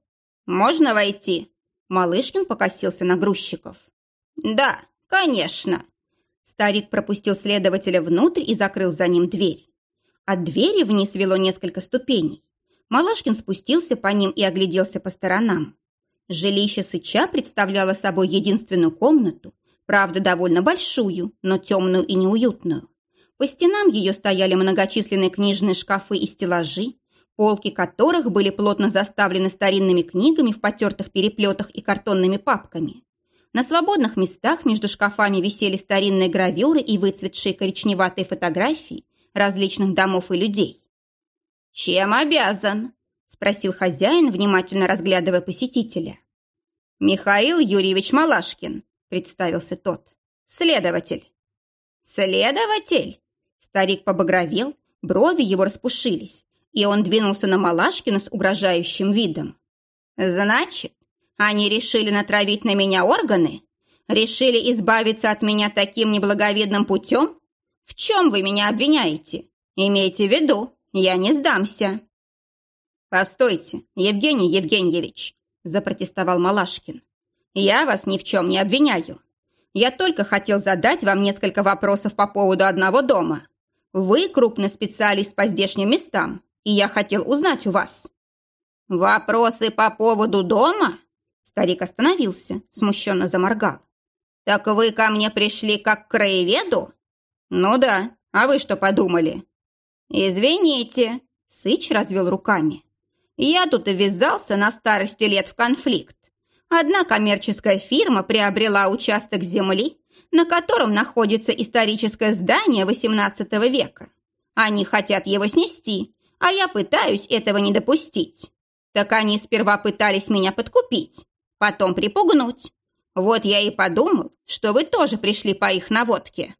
«Можно войти?» Малышкин покосился на грузчиков. «Да, конечно». Старик пропустил следователя внутрь и закрыл за ним дверь. От двери вниз вело несколько ступеней. Малашкин спустился по ним и огляделся по сторонам. Жилище Сыча представляло собой единственную комнату, правда, довольно большую, но темную и неуютную. По стенам ее стояли многочисленные книжные шкафы и стеллажи, полки которых были плотно заставлены старинными книгами в потертых переплетах и картонными папками. На свободных местах между шкафами висели старинные гравюры и выцветшие коричневатые фотографии различных домов и людей. «Чем обязан?» – спросил хозяин, внимательно разглядывая посетителя. «Михаил Юрьевич Малашкин», – представился тот. «Следователь». «Следователь?» Старик побагровел, брови его распушились, и он двинулся на Малашкина с угрожающим видом. «Значит, они решили натравить на меня органы? Решили избавиться от меня таким неблаговидным путем? В чем вы меня обвиняете? Имейте в виду, я не сдамся». «Постойте, Евгений Евгеньевич», – запротестовал Малашкин. «Я вас ни в чем не обвиняю. Я только хотел задать вам несколько вопросов по поводу одного дома. Вы крупный специалист по здешним местам, и я хотел узнать у вас». «Вопросы по поводу дома?» Старик остановился, смущенно заморгал. «Так вы ко мне пришли как к краеведу?» «Ну да, а вы что подумали?» «Извините», — Сыч развел руками. «Я тут ввязался на старости лет в конфликт. Одна коммерческая фирма приобрела участок земли, на котором находится историческое здание XVIII века. Они хотят его снести, а я пытаюсь этого не допустить. Так они сперва пытались меня подкупить, потом припугнуть. Вот я и подумал, что вы тоже пришли по их наводке».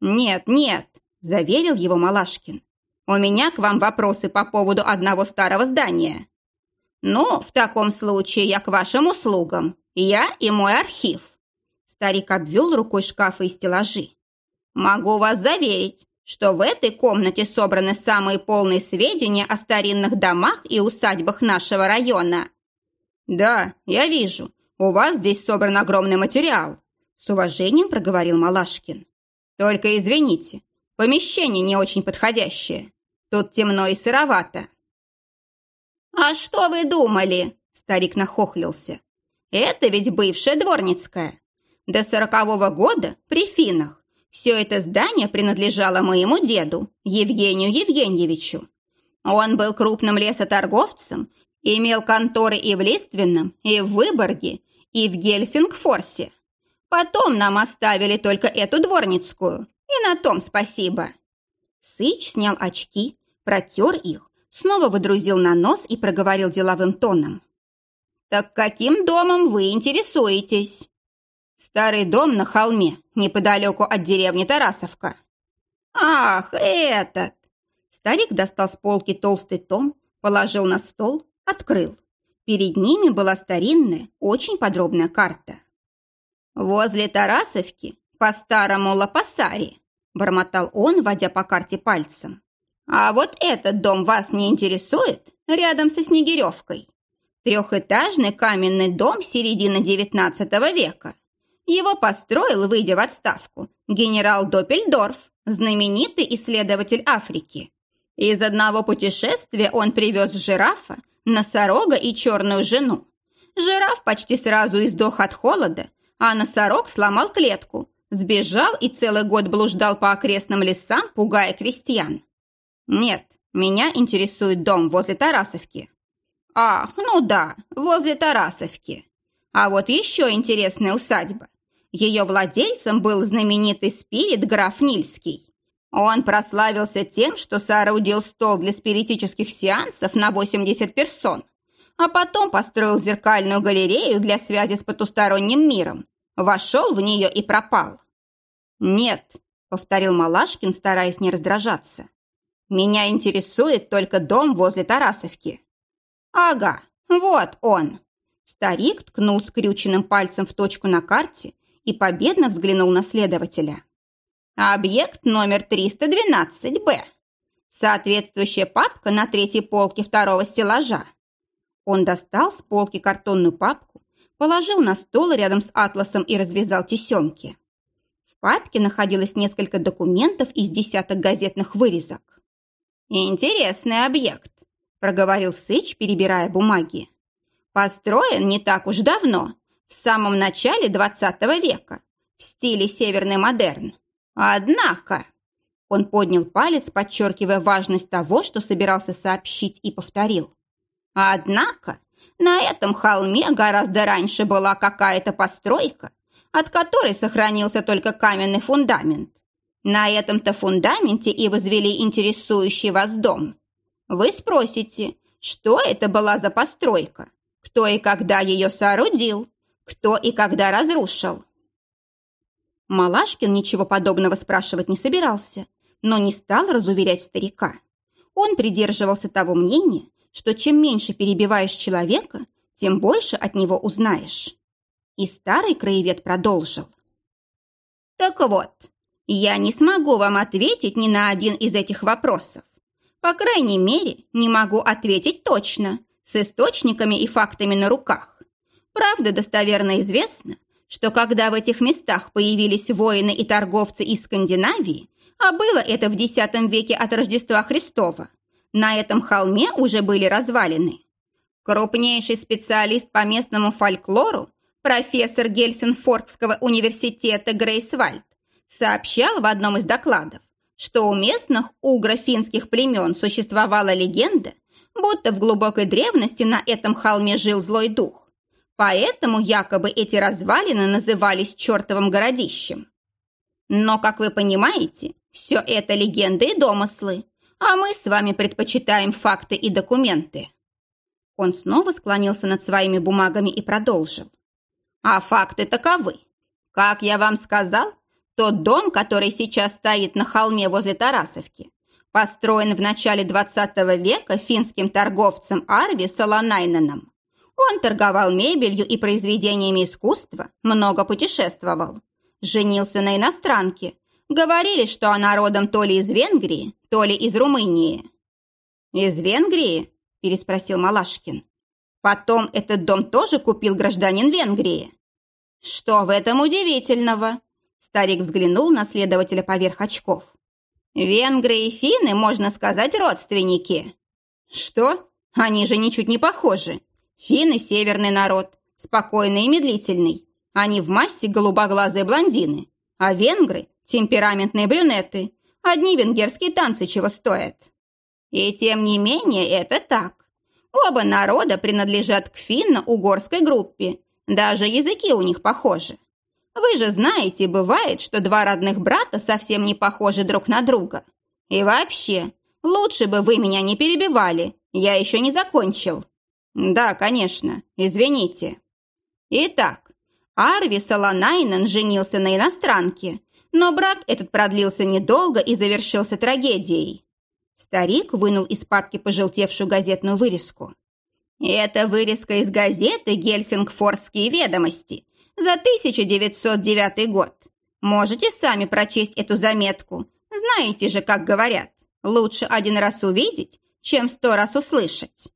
«Нет, нет», – заверил его Малашкин. «У меня к вам вопросы по поводу одного старого здания». «Ну, в таком случае я к вашим услугам. Я и мой архив». Старик обвел рукой шкафы и стеллажи. «Могу вас заверить, что в этой комнате собраны самые полные сведения о старинных домах и усадьбах нашего района». «Да, я вижу. У вас здесь собран огромный материал», – с уважением проговорил Малашкин. «Только извините, помещение не очень подходящее. Тут темно и сыровато». «А что вы думали?» – старик нахохлился. «Это ведь бывшая дворницкая. До сорокового года при Финах все это здание принадлежало моему деду, Евгению Евгеньевичу. Он был крупным лесоторговцем, имел конторы и в Лиственном, и в Выборге, и в Гельсингфорсе. Потом нам оставили только эту дворницкую, и на том спасибо». Сыч снял очки, протер их, снова выдрузил на нос и проговорил деловым тоном. «Так каким домом вы интересуетесь?» Старый дом на холме, неподалеку от деревни Тарасовка. Ах, этот! Старик достал с полки толстый том, положил на стол, открыл. Перед ними была старинная, очень подробная карта. «Возле Тарасовки, по старому Лапасаре», бормотал он, водя по карте пальцем. «А вот этот дом вас не интересует? Рядом со Снегиревкой. Трехэтажный каменный дом середины XIX века. Его построил, выйдя в отставку, генерал Доппельдорф, знаменитый исследователь Африки. Из одного путешествия он привез жирафа, носорога и черную жену. Жираф почти сразу издох от холода, а носорог сломал клетку, сбежал и целый год блуждал по окрестным лесам, пугая крестьян. Нет, меня интересует дом возле Тарасовки. Ах, ну да, возле Тарасовки. А вот еще интересная усадьба. Ее владельцем был знаменитый спирит граф Нильский. Он прославился тем, что соорудил стол для спиритических сеансов на 80 персон, а потом построил зеркальную галерею для связи с потусторонним миром, вошел в нее и пропал. «Нет», — повторил Малашкин, стараясь не раздражаться. «Меня интересует только дом возле Тарасовки». «Ага, вот он». Старик ткнул скрюченным пальцем в точку на карте и победно взглянул на следователя. «Объект номер 312-Б. Соответствующая папка на третьей полке второго стеллажа». Он достал с полки картонную папку, положил на стол рядом с атласом и развязал тесемки. В папке находилось несколько документов из десяток газетных вырезок. «Интересный объект», – проговорил Сыч, перебирая бумаги. «Построен не так уж давно, в самом начале XX века, в стиле северный модерн. Однако...» Он поднял палец, подчеркивая важность того, что собирался сообщить, и повторил. «Однако на этом холме гораздо раньше была какая-то постройка, от которой сохранился только каменный фундамент. На этом-то фундаменте и возвели интересующий вас дом. Вы спросите, что это была за постройка? Кто и когда ее соорудил? Кто и когда разрушил? Малашкин ничего подобного спрашивать не собирался, но не стал разуверять старика. Он придерживался того мнения, что чем меньше перебиваешь человека, тем больше от него узнаешь. И старый краевед продолжил. Так вот, я не смогу вам ответить ни на один из этих вопросов. По крайней мере, не могу ответить точно, с источниками и фактами на руках. Правда, достоверно известно, что когда в этих местах появились воины и торговцы из Скандинавии, а было это в X веке от Рождества Христова, на этом холме уже были развалины. Крупнейший специалист по местному фольклору профессор Гельсинфордского университета Грейсвальд, сообщал в одном из докладов, что у местных угро-финских племен существовала легенда, будто в глубокой древности на этом холме жил злой дух. Поэтому якобы эти развалины назывались чертовым городищем. Но, как вы понимаете, все это легенды и домыслы, а мы с вами предпочитаем факты и документы. Он снова склонился над своими бумагами и продолжил. А факты таковы. Как я вам сказал, тот дом, который сейчас стоит на холме возле Тарасовки, построен в начале 20 века финским торговцем Арви Солонайненом. Он торговал мебелью и произведениями искусства, много путешествовал. Женился на иностранке. Говорили, что она родом то ли из Венгрии, то ли из Румынии. «Из Венгрии?» – переспросил Малашкин. «Потом этот дом тоже купил гражданин Венгрии». «Что в этом удивительного?» Старик взглянул на следователя поверх очков. «Венгры и финны, можно сказать, родственники». «Что? Они же ничуть не похожи. Финны – северный народ, спокойный и медлительный. Они в массе голубоглазые блондины, а венгры – темпераментные брюнеты. Одни венгерские танцы чего стоят». И тем не менее это так. Оба народа принадлежат к финно-угорской группе, даже языки у них похожи. Вы же знаете, бывает, что два родных брата совсем не похожи друг на друга. И вообще, лучше бы вы меня не перебивали, я еще не закончил. Да, конечно, извините. Итак, Арви Солонайнен женился на иностранке, но брак этот продлился недолго и завершился трагедией. Старик вынул из папки пожелтевшую газетную вырезку. Это вырезка из газеты «Гельсингфорские ведомости» за 1909 год. Можете сами прочесть эту заметку. Знаете же, как говорят, лучше один раз увидеть, чем сто раз услышать.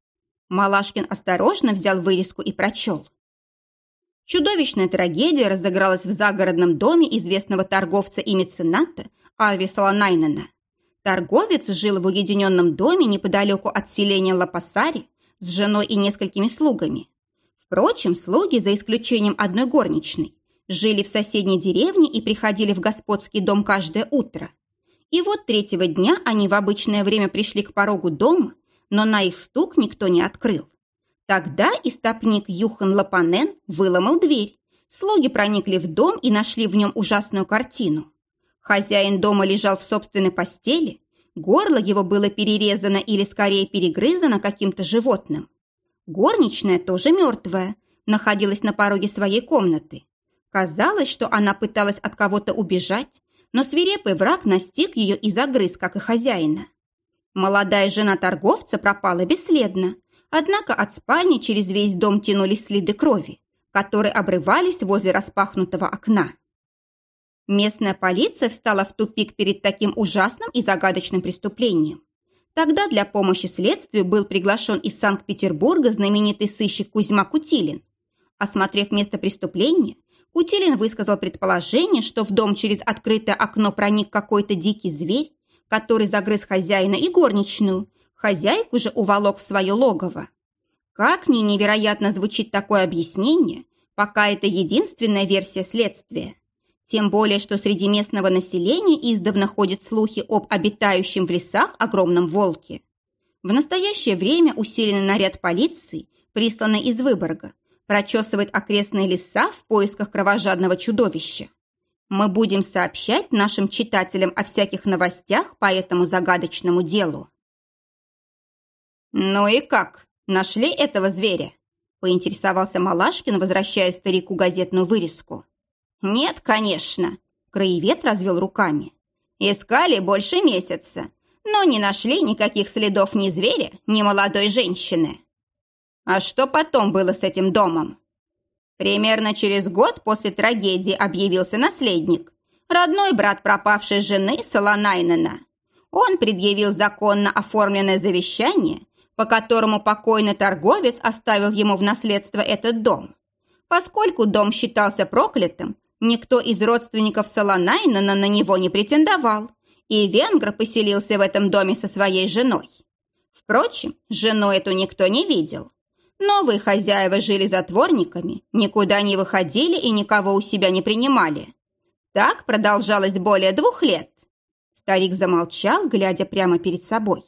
Малашкин осторожно взял вырезку и прочел. Чудовищная трагедия разыгралась в загородном доме известного торговца и мецената Арви Солонайнена. Торговец жил в уединенном доме неподалеку от селения Лапасари с женой и несколькими слугами. Впрочем, слуги, за исключением одной горничной, жили в соседней деревне и приходили в господский дом каждое утро. И вот третьего дня они в обычное время пришли к порогу дома, но на их стук никто не открыл. Тогда истопник Юхан Лапанен выломал дверь. Слуги проникли в дом и нашли в нем ужасную картину. Хозяин дома лежал в собственной постели, горло его было перерезано или скорее перегрызано каким-то животным. Горничная, тоже мертвая, находилась на пороге своей комнаты. Казалось, что она пыталась от кого-то убежать, но свирепый враг настиг ее и загрыз, как и хозяина. Молодая жена торговца пропала бесследно, Однако от спальни через весь дом тянулись следы крови, которые обрывались возле распахнутого окна. Местная полиция встала в тупик перед таким ужасным и загадочным преступлением. Тогда для помощи следствию был приглашен из Санкт-Петербурга знаменитый сыщик Кузьма Кутилин. Осмотрев место преступления, Кутилин высказал предположение, что в дом через открытое окно проник какой-то дикий зверь, который загрыз хозяина и горничную, Хозяйку же уволок в свое логово. Как ни невероятно звучит такое объяснение, пока это единственная версия следствия. Тем более, что среди местного населения издавна ходят слухи об обитающем в лесах огромном волке. В настоящее время усиленный наряд полиции, присланный из Выборга, прочесывает окрестные леса в поисках кровожадного чудовища. Мы будем сообщать нашим читателям о всяких новостях по этому загадочному делу. «Ну и как? Нашли этого зверя?» – поинтересовался Малашкин, возвращая старику газетную вырезку. «Нет, конечно», – краевед развел руками. «Искали больше месяца, но не нашли никаких следов ни зверя, ни молодой женщины». «А что потом было с этим домом?» Примерно через год после трагедии объявился наследник, родной брат пропавшей жены Солонайнена. Он предъявил законно оформленное завещание по которому покойный торговец оставил ему в наследство этот дом. Поскольку дом считался проклятым, никто из родственников Солонайнена на него не претендовал, и венгр поселился в этом доме со своей женой. Впрочем, жену эту никто не видел. Новые хозяева жили затворниками, никуда не выходили и никого у себя не принимали. Так продолжалось более двух лет. Старик замолчал, глядя прямо перед собой.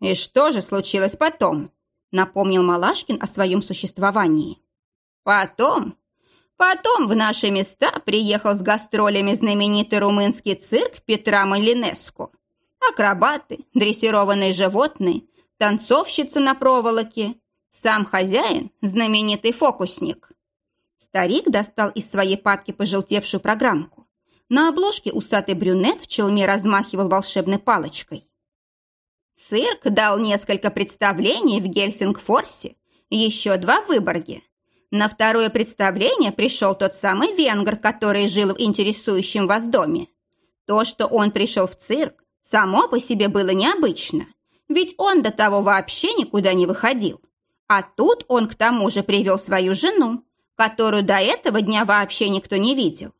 «И что же случилось потом?» – напомнил Малашкин о своем существовании. «Потом? Потом в наши места приехал с гастролями знаменитый румынский цирк Петра Малинеску. Акробаты, дрессированные животные, танцовщица на проволоке, сам хозяин – знаменитый фокусник». Старик достал из своей папки пожелтевшую программку. На обложке усатый брюнет в челме размахивал волшебной палочкой. Цирк дал несколько представлений в Гельсингфорсе, еще два в Выборге. На второе представление пришел тот самый венгр, который жил в интересующем вас доме. То, что он пришел в цирк, само по себе было необычно, ведь он до того вообще никуда не выходил. А тут он к тому же привел свою жену, которую до этого дня вообще никто не видел.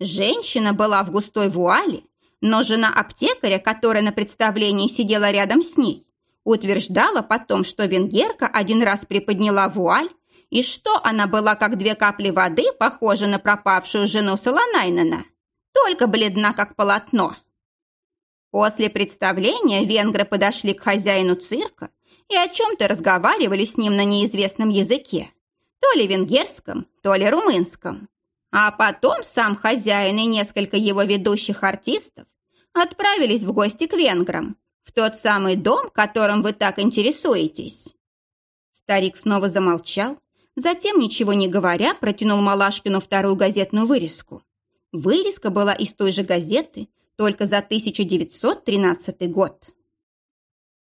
Женщина была в густой вуале, но жена аптекаря, которая на представлении сидела рядом с ней, утверждала потом, что венгерка один раз приподняла вуаль, и что она была как две капли воды, похожа на пропавшую жену Солонайнена, только бледна, как полотно. После представления венгры подошли к хозяину цирка и о чем-то разговаривали с ним на неизвестном языке, то ли венгерском, то ли румынском. А потом сам хозяин и несколько его ведущих артистов отправились в гости к венграм, в тот самый дом, которым вы так интересуетесь». Старик снова замолчал, затем, ничего не говоря, протянул Малашкину вторую газетную вырезку. Вырезка была из той же газеты, только за 1913 год.